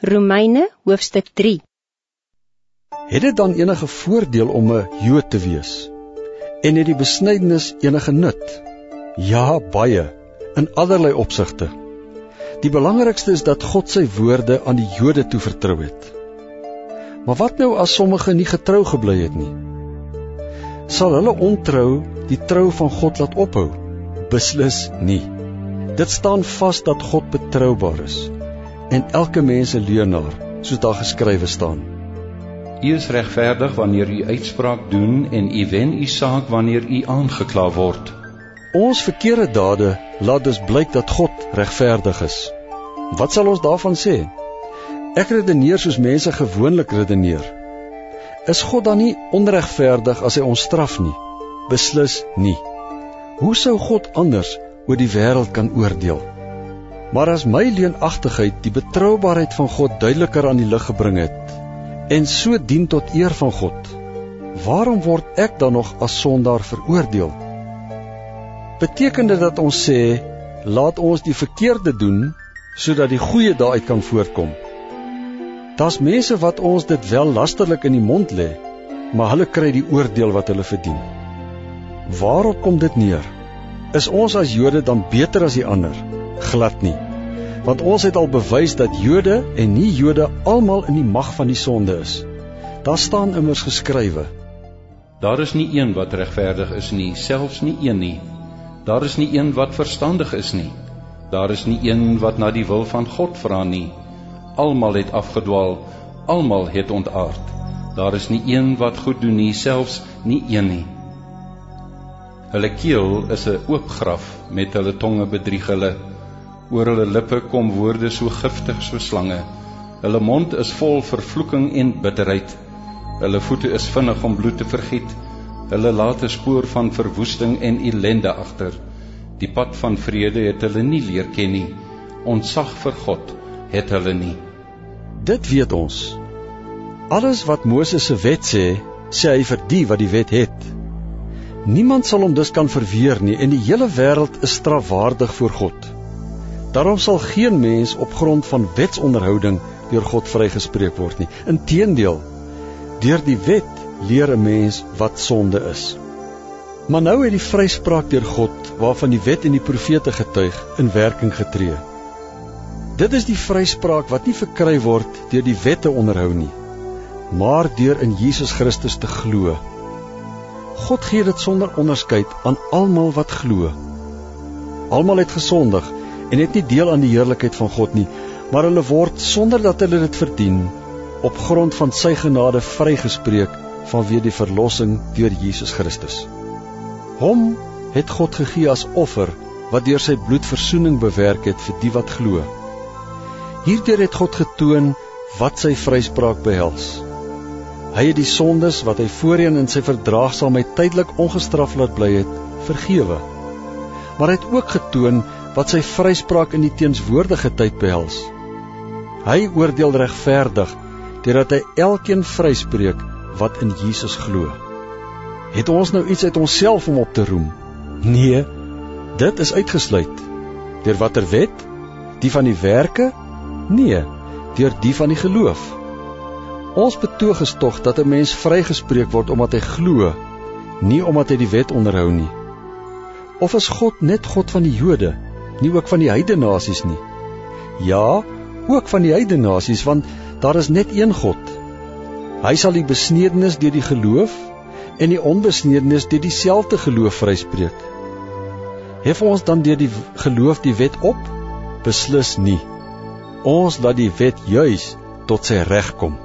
Romeine hoofstuk 3 Het dit dan enige voordeel om 'n Jood te wees? En het die besnydenis enige nut? Ja, baie, in allerlei opsigte. Die belangrikste is dat God sy woorde aan die Jode toevertrou het. Maar wat nou as sommige nie getrou gebly het nie? Sal hulle ontrou die trou van God laat ophou? Beslis nie. Dit staan vas dat God betroubaar is en elke mens 'n leienaar, soos daar geskrywe staan. U is regverdig wanneer u uitspraak doen en u wen u saak wanneer u aangekla word. Ons verkeerde dade laat dus blyk dat God regverdig is. Wat sal ons daarvan sê? Ek redeneer soos mense gewoonlik redeneer. Is God dan nie onregverdig as hy ons straf nie? Beslis nie. Hoe sou God anders oor die wêreld kan oordeel? Maar as my leenagtigheid die betroubaarheid van God duideliker aan die lig gebring het en so dien tot eer van God, waarom word ek dan nog as sondaar veroordeel? Beteken dit dat ons sê laat ons die verkeerde doen sodat die goeie daaruit kan voortkom? Daar's mense wat ons dit wel lasterlik in die mond lê, maar hulle kry die oordeel wat hulle verdien. Waarop kom dit neer? Is ons as Jode dan beter as die ander? Glad nie. Want ons het al bewys dat Jode en nie Jode almal in die mag van die sonde is. Daar staan immers geskrywe: Daar is nie een wat regverdig is nie, selfs nie een nie. Daar is nie een wat verstandig is nie. Daar is nie een wat na die wil van God vra nie. Almal het afgedwaal, almal het ontaard. Daar is nie een wat goed doen nie, selfs nie een nie. Hulle keel is 'n oop graf, met hulle tonge bedrieg hulle. Oor hulle lippe kom woorde so giftig so slange. Hulle mond is vol vervloeking en bitterheid. Hulle voete is vinnig om bloed te vergiet. Hulle laat 'n spoor van verwoesting en ellende agter. Die pad van vrede het hulle nie leer ken nie. Ontsag vir God het hulle nie. Dit weet ons. Alles wat Moses se wet sê, sê hy vir die wat die wet het. Niemand sal hom dus kan verweer nie en die hele wêreld is strafwaardig voor God. Daarom sal geen mens op grond van wetsonderhouding deur God vrygespreek word nie. Inteendeel, deur die wet leer 'n mens wat sonde is. Maar nou het die vryspraak deur God, waarvan die wet en die profete getuig, in werking getree. Dit is die vryspraak wat nie verkry word deur die wette onderhou nie, maar deur in Jesus Christus te glo. God gee dit sonder onderskeid aan almal wat glo. Almal het gesondig en het nie deel aan die heerlikheid van God nie, maar hulle word sonder dat hulle dit verdien op grond van sy genade vrygespreek vanweë die verlossing deur Jesus Christus. Hom het God gegee as offer wat deur sy bloed verzoening bewerk het vir die wat glo. Hierdeur het God getoon wat sy vryspraak behels. Hy het die sondes wat hy voorheen in sy verdraagsaamheid tydelik ongestraf laat bly het, vergewe. Maar hy het ook getoon wat sy vryspraak in die teenswoordige tyd behels. Hy oordeel regverdig deurdat hy elkeen vryspreek wat in Jesus glo. Het ons nou iets uit onsself om op te roem? Nee, dit is uitgesluit. Deur watter wet? Die van die werke? Nee, deur die van die geloof. Ons betoog is tog dat 'n mens vrygespreek word omdat hy glo, nie omdat hy die wet onderhou nie. Of is God net God van die Jode? Nie ook van die heidene nasies nie. Ja, ook van die heidene nasies want daar is net een God. Hy sal die besnedenis deur die geloof en die onbesnedenis deur dieselfde geloof vryspreek. Hef ons dan deur die geloof die wet op? Beslis nie. Ons laat die wet juis tot sy reg kom.